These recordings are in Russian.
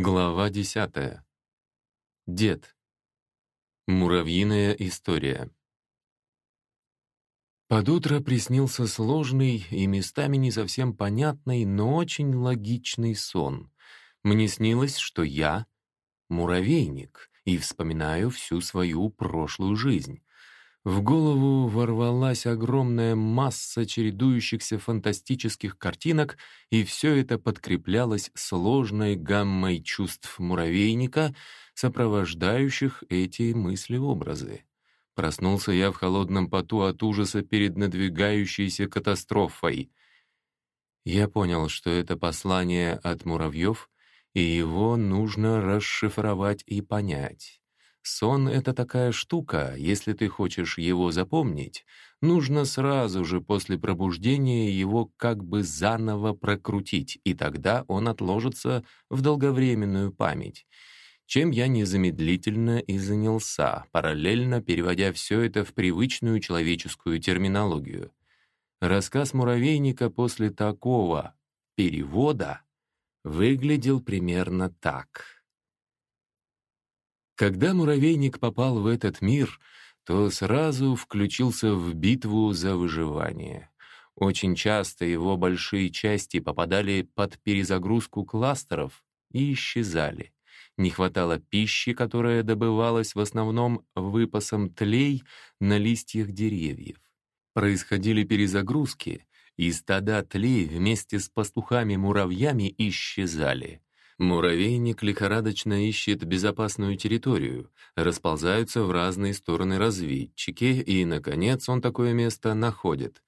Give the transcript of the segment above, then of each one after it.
Глава десятая. Дед. Муравьиная история. Под утро приснился сложный и местами не совсем понятный, но очень логичный сон. Мне снилось, что я — муравейник, и вспоминаю всю свою прошлую жизнь. В голову ворвалась огромная масса чередующихся фантастических картинок, и все это подкреплялось сложной гаммой чувств муравейника, сопровождающих эти мысли-образы. Проснулся я в холодном поту от ужаса перед надвигающейся катастрофой. Я понял, что это послание от муравьев, и его нужно расшифровать и понять. Сон — это такая штука, если ты хочешь его запомнить, нужно сразу же после пробуждения его как бы заново прокрутить, и тогда он отложится в долговременную память. Чем я незамедлительно и занялся, параллельно переводя все это в привычную человеческую терминологию. Рассказ муравейника после такого перевода выглядел примерно так — когда муравейник попал в этот мир, то сразу включился в битву за выживание. Очень часто его большие части попадали под перезагрузку кластеров и исчезали. Не хватало пищи, которая добывалась в основном выпасом тлей на листьях деревьев. Происходили перезагрузки, и стада тлей вместе с пастухами-муравьями исчезали. Муравейник лихорадочно ищет безопасную территорию, расползаются в разные стороны разведчики, и, наконец, он такое место находит.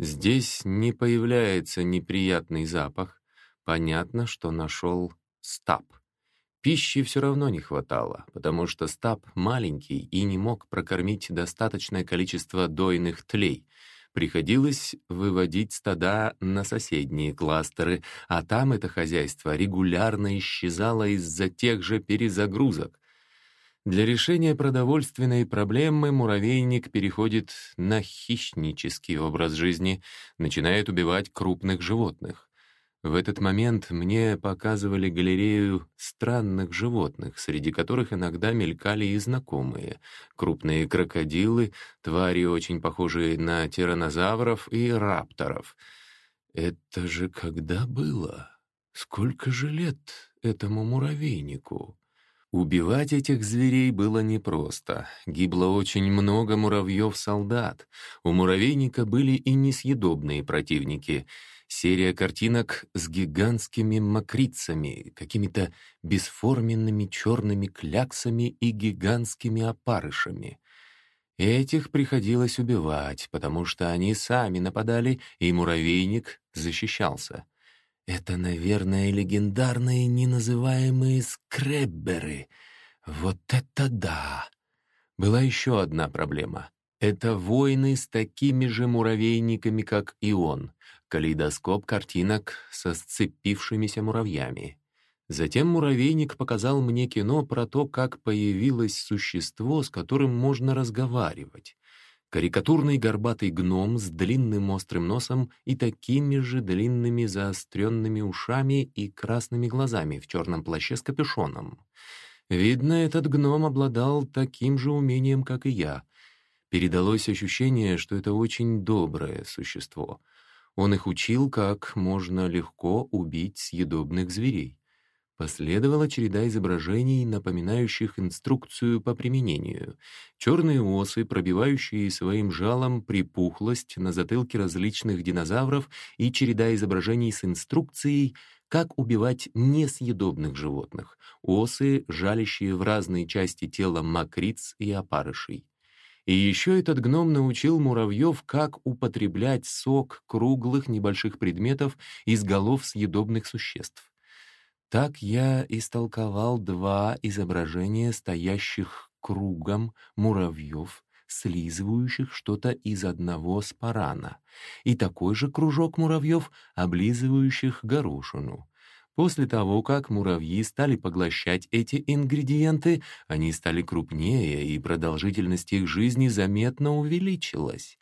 Здесь не появляется неприятный запах. Понятно, что нашел стаб. Пищи все равно не хватало, потому что стаб маленький и не мог прокормить достаточное количество дойных тлей — Приходилось выводить стада на соседние кластеры, а там это хозяйство регулярно исчезало из-за тех же перезагрузок. Для решения продовольственной проблемы муравейник переходит на хищнический образ жизни, начинает убивать крупных животных. В этот момент мне показывали галерею странных животных, среди которых иногда мелькали и знакомые. Крупные крокодилы, твари, очень похожие на тираннозавров и рапторов. Это же когда было? Сколько же лет этому муравейнику? Убивать этих зверей было непросто. Гибло очень много муравьев-солдат. У муравейника были и несъедобные противники — серия картинок с гигантскими мокрицами, какими-то бесформенными черными кляксами и гигантскими опарышами. Этих приходилось убивать, потому что они сами нападали, и муравейник защищался. Это, наверное, легендарные неназываемые скребберы. Вот это да! Была еще одна проблема. Это войны с такими же муравейниками, как и он калейдоскоп картинок со сцепившимися муравьями. Затем муравейник показал мне кино про то, как появилось существо, с которым можно разговаривать. Карикатурный горбатый гном с длинным острым носом и такими же длинными заостренными ушами и красными глазами в черном плаще с капюшоном. Видно, этот гном обладал таким же умением, как и я. Передалось ощущение, что это очень доброе существо — он их учил, как можно легко убить съедобных зверей. Последовала череда изображений, напоминающих инструкцию по применению. Черные осы, пробивающие своим жалом припухлость на затылке различных динозавров и череда изображений с инструкцией, как убивать несъедобных животных. Осы, жалящие в разные части тела мокриц и опарышей. И еще этот гном научил муравьев, как употреблять сок круглых небольших предметов из голов съедобных существ. Так я истолковал два изображения стоящих кругом муравьев, слизывающих что-то из одного спарана, и такой же кружок муравьев, облизывающих горошину. После того, как муравьи стали поглощать эти ингредиенты, они стали крупнее, и продолжительность их жизни заметно увеличилась.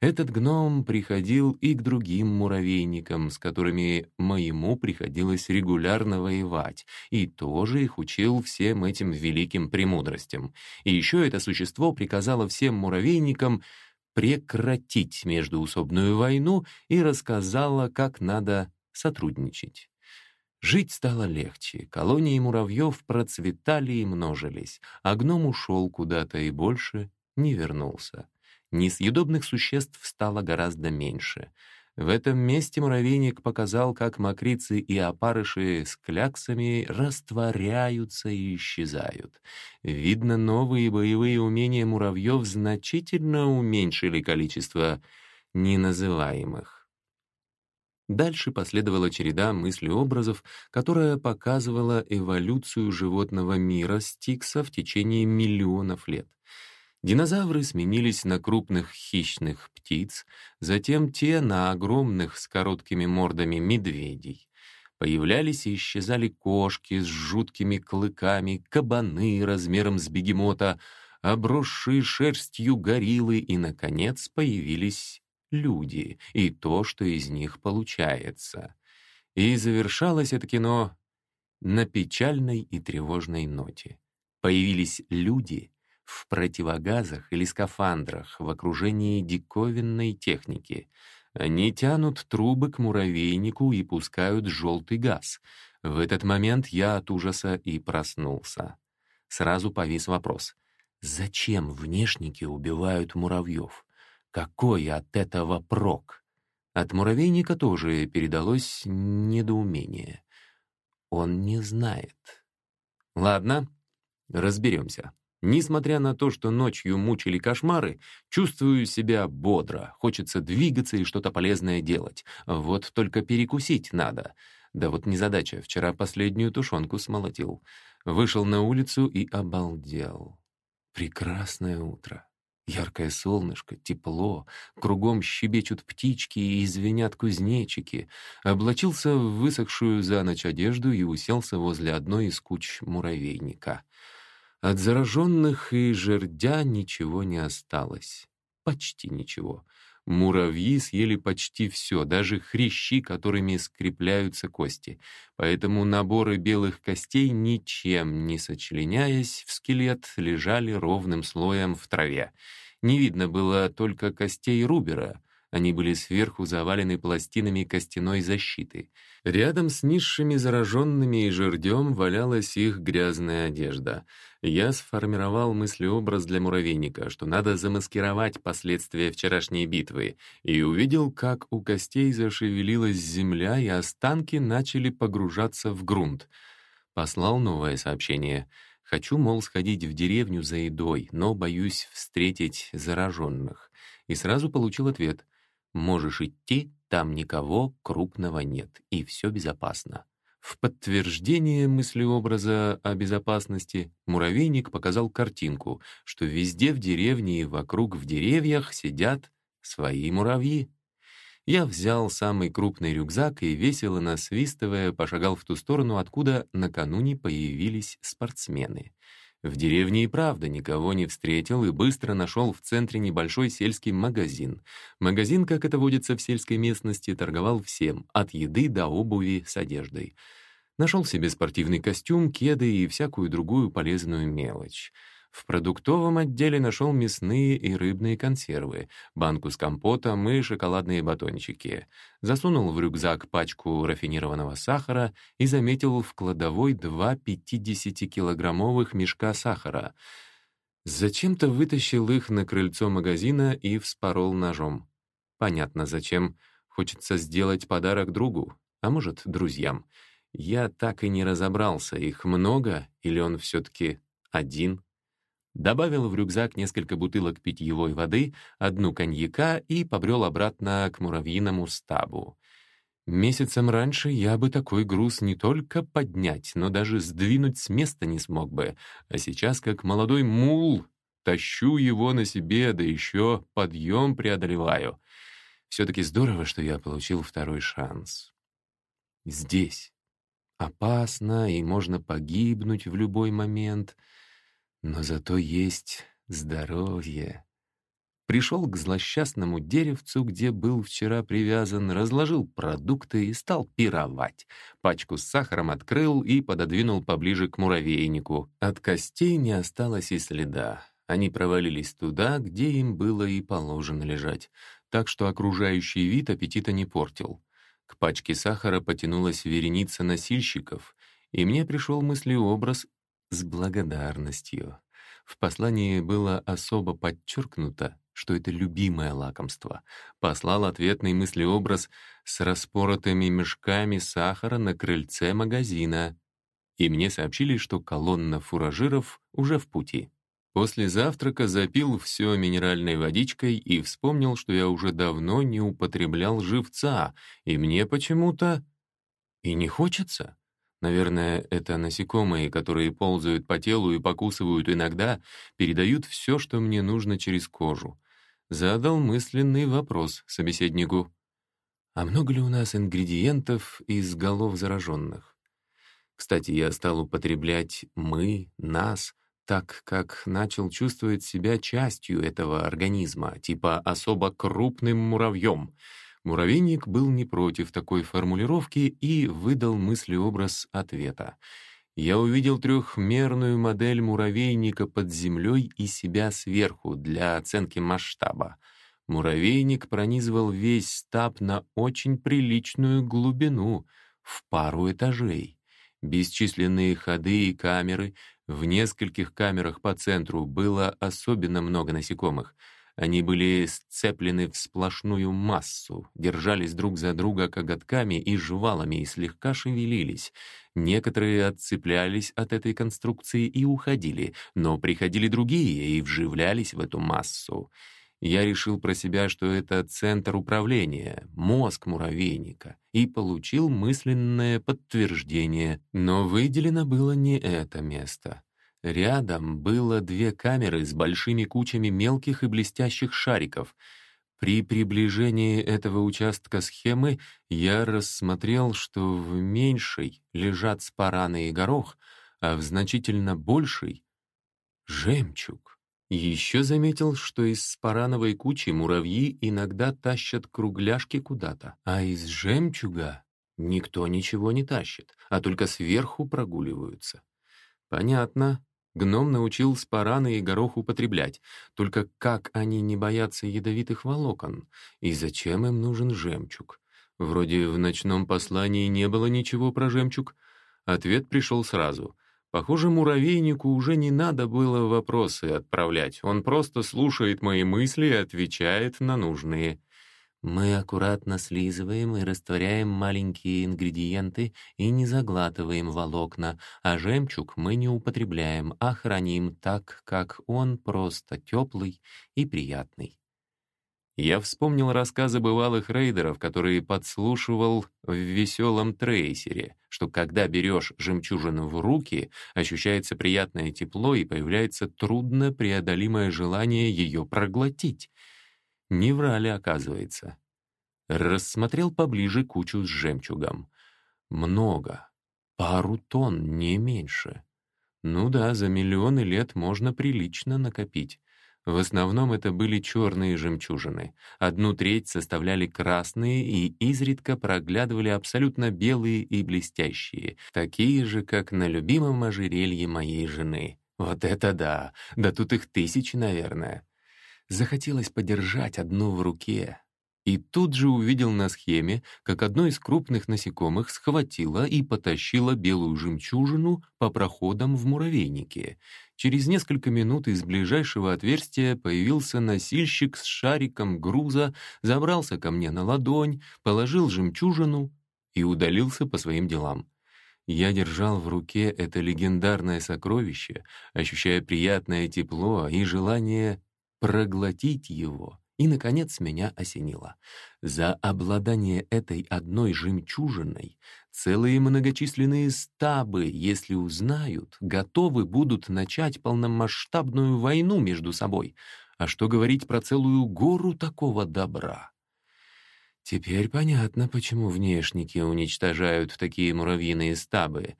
Этот гном приходил и к другим муравейникам, с которыми моему приходилось регулярно воевать, и тоже их учил всем этим великим премудростям. И еще это существо приказало всем муравейникам прекратить междуусобную войну и рассказало, как надо сотрудничать. Жить стало легче, колонии муравьев процветали и множились, а гном ушел куда-то и больше не вернулся. Несъедобных существ стало гораздо меньше. В этом месте муравейник показал, как мокрицы и опарыши с кляксами растворяются и исчезают. Видно, новые боевые умения муравьев значительно уменьшили количество неназываемых. Дальше последовала череда мыслеобразов, которая показывала эволюцию животного мира Стикса в течение миллионов лет. Динозавры сменились на крупных хищных птиц, затем те на огромных с короткими мордами медведей. Появлялись и исчезали кошки с жуткими клыками, кабаны размером с бегемота, обросшие шерстью гориллы, и, наконец, появились люди и то, что из них получается. И завершалось это кино на печальной и тревожной ноте. Появились люди — в противогазах или скафандрах в окружении диковинной техники. Они тянут трубы к муравейнику и пускают желтый газ. В этот момент я от ужаса и проснулся. Сразу повис вопрос. Зачем внешники убивают муравьев? Какой от этого прок? От муравейника тоже передалось недоумение. Он не знает. Ладно, разберемся. Несмотря на то, что ночью мучили кошмары, чувствую себя бодро, хочется двигаться и что-то полезное делать. Вот только перекусить надо. Да вот незадача, вчера последнюю тушенку смолотил. Вышел на улицу и обалдел. Прекрасное утро. Яркое солнышко, тепло, кругом щебечут птички и звенят кузнечики. Облачился в высохшую за ночь одежду и уселся возле одной из куч муравейника — от зараженных и жердя ничего не осталось. Почти ничего. Муравьи съели почти все, даже хрящи, которыми скрепляются кости. Поэтому наборы белых костей, ничем не сочленяясь в скелет, лежали ровным слоем в траве. Не видно было только костей Рубера, они были сверху завалены пластинами костяной защиты. Рядом с низшими зараженными и жердем валялась их грязная одежда. Я сформировал мыслеобраз для муравейника, что надо замаскировать последствия вчерашней битвы, и увидел, как у костей зашевелилась земля, и останки начали погружаться в грунт. Послал новое сообщение. Хочу, мол, сходить в деревню за едой, но боюсь встретить зараженных. И сразу получил ответ — Можешь идти, там никого крупного нет, и все безопасно. В подтверждение мыслеобраза о безопасности муравейник показал картинку, что везде в деревне и вокруг в деревьях сидят свои муравьи. Я взял самый крупный рюкзак и, весело насвистывая, пошагал в ту сторону, откуда накануне появились спортсмены — в деревне и правда никого не встретил и быстро нашел в центре небольшой сельский магазин. Магазин, как это водится в сельской местности, торговал всем, от еды до обуви с одеждой. Нашел себе спортивный костюм, кеды и всякую другую полезную мелочь. В продуктовом отделе нашел мясные и рыбные консервы, банку с компотом и шоколадные батончики. Засунул в рюкзак пачку рафинированного сахара и заметил в кладовой два 50-килограммовых мешка сахара. Зачем-то вытащил их на крыльцо магазина и вспорол ножом. Понятно, зачем. Хочется сделать подарок другу, а может, друзьям. Я так и не разобрался, их много или он все-таки один? Добавил в рюкзак несколько бутылок питьевой воды, одну коньяка и побрел обратно к муравьиному стабу. Месяцем раньше я бы такой груз не только поднять, но даже сдвинуть с места не смог бы, а сейчас, как молодой мул, тащу его на себе, да еще подъем преодолеваю. Все-таки здорово, что я получил второй шанс. Здесь. Опасно, и можно погибнуть в любой момент — но зато есть здоровье. пришел к злосчастному деревцу, где был вчера привязан, разложил продукты и стал пировать. Пачку с сахаром открыл и пододвинул поближе к муравейнику. От костей не осталось и следа. Они провалились туда, где им было и положено лежать, так что окружающий вид аппетита не портил. К пачке сахара потянулась вереница носильщиков, и мне пришел мыслеобраз с благодарностью. В послании было особо подчеркнуто, что это любимое лакомство. Послал ответный мыслеобраз с распоротыми мешками сахара на крыльце магазина. И мне сообщили, что колонна фуражиров уже в пути. После завтрака запил все минеральной водичкой и вспомнил, что я уже давно не употреблял живца, и мне почему-то и не хочется. Наверное, это насекомые, которые ползают по телу и покусывают иногда, передают все, что мне нужно через кожу. Задал мысленный вопрос собеседнику. А много ли у нас ингредиентов из голов зараженных? Кстати, я стал употреблять «мы», «нас», так как начал чувствовать себя частью этого организма, типа особо крупным муравьем. Муравейник был не против такой формулировки и выдал мыслеобраз ответа. Я увидел трехмерную модель муравейника под землей и себя сверху для оценки масштаба. Муравейник пронизывал весь стаб на очень приличную глубину, в пару этажей. Бесчисленные ходы и камеры — в нескольких камерах по центру было особенно много насекомых. Они были сцеплены в сплошную массу, держались друг за друга коготками и жвалами и слегка шевелились. Некоторые отцеплялись от этой конструкции и уходили, но приходили другие и вживлялись в эту массу. Я решил про себя, что это центр управления, мозг муравейника, и получил мысленное подтверждение, но выделено было не это место. Рядом было две камеры с большими кучами мелких и блестящих шариков. При приближении этого участка схемы я рассмотрел, что в меньшей лежат спараны и горох, а в значительно большей — жемчуг. Еще заметил, что из спарановой кучи муравьи иногда тащат кругляшки куда-то, а из жемчуга никто ничего не тащит, а только сверху прогуливаются. Понятно, гном научил спараны и горох употреблять, только как они не боятся ядовитых волокон, и зачем им нужен жемчуг? Вроде в ночном послании не было ничего про жемчуг. Ответ пришел сразу — Похоже, муравейнику уже не надо было вопросы отправлять. Он просто слушает мои мысли и отвечает на нужные. Мы аккуратно слизываем и растворяем маленькие ингредиенты и не заглатываем волокна, а жемчуг мы не употребляем, а храним так, как он просто теплый и приятный. Я вспомнил рассказы бывалых рейдеров, которые подслушивал в веселом трейсере, что когда берешь жемчужину в руки, ощущается приятное тепло и появляется трудно преодолимое желание ее проглотить. Не врали, оказывается. Рассмотрел поближе кучу с жемчугом. Много. Пару тонн, не меньше. Ну да, за миллионы лет можно прилично накопить. В основном это были черные жемчужины. Одну треть составляли красные и изредка проглядывали абсолютно белые и блестящие, такие же, как на любимом ожерелье моей жены. Вот это да! Да тут их тысячи, наверное. Захотелось подержать одну в руке, и тут же увидел на схеме, как одно из крупных насекомых схватило и потащило белую жемчужину по проходам в муравейнике. Через несколько минут из ближайшего отверстия появился носильщик с шариком груза, забрался ко мне на ладонь, положил жемчужину и удалился по своим делам. Я держал в руке это легендарное сокровище, ощущая приятное тепло и желание проглотить его. И, наконец, меня осенило. За обладание этой одной жемчужиной целые многочисленные стабы, если узнают, готовы будут начать полномасштабную войну между собой. А что говорить про целую гору такого добра? Теперь понятно, почему внешники уничтожают такие муравьиные стабы.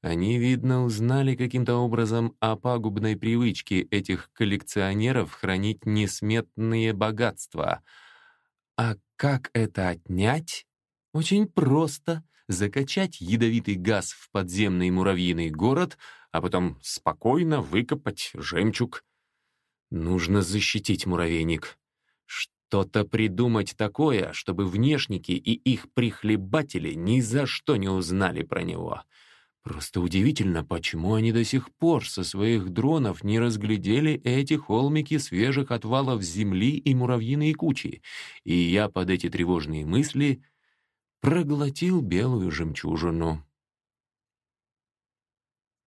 Они, видно, узнали каким-то образом о пагубной привычке этих коллекционеров хранить несметные богатства. А как это отнять? Очень просто. Закачать ядовитый газ в подземный муравьиный город, а потом спокойно выкопать жемчуг. Нужно защитить муравейник. Что-то придумать такое, чтобы внешники и их прихлебатели ни за что не узнали про него. Просто удивительно, почему они до сих пор со своих дронов не разглядели эти холмики свежих отвалов земли и муравьиные кучи. И я под эти тревожные мысли проглотил белую жемчужину.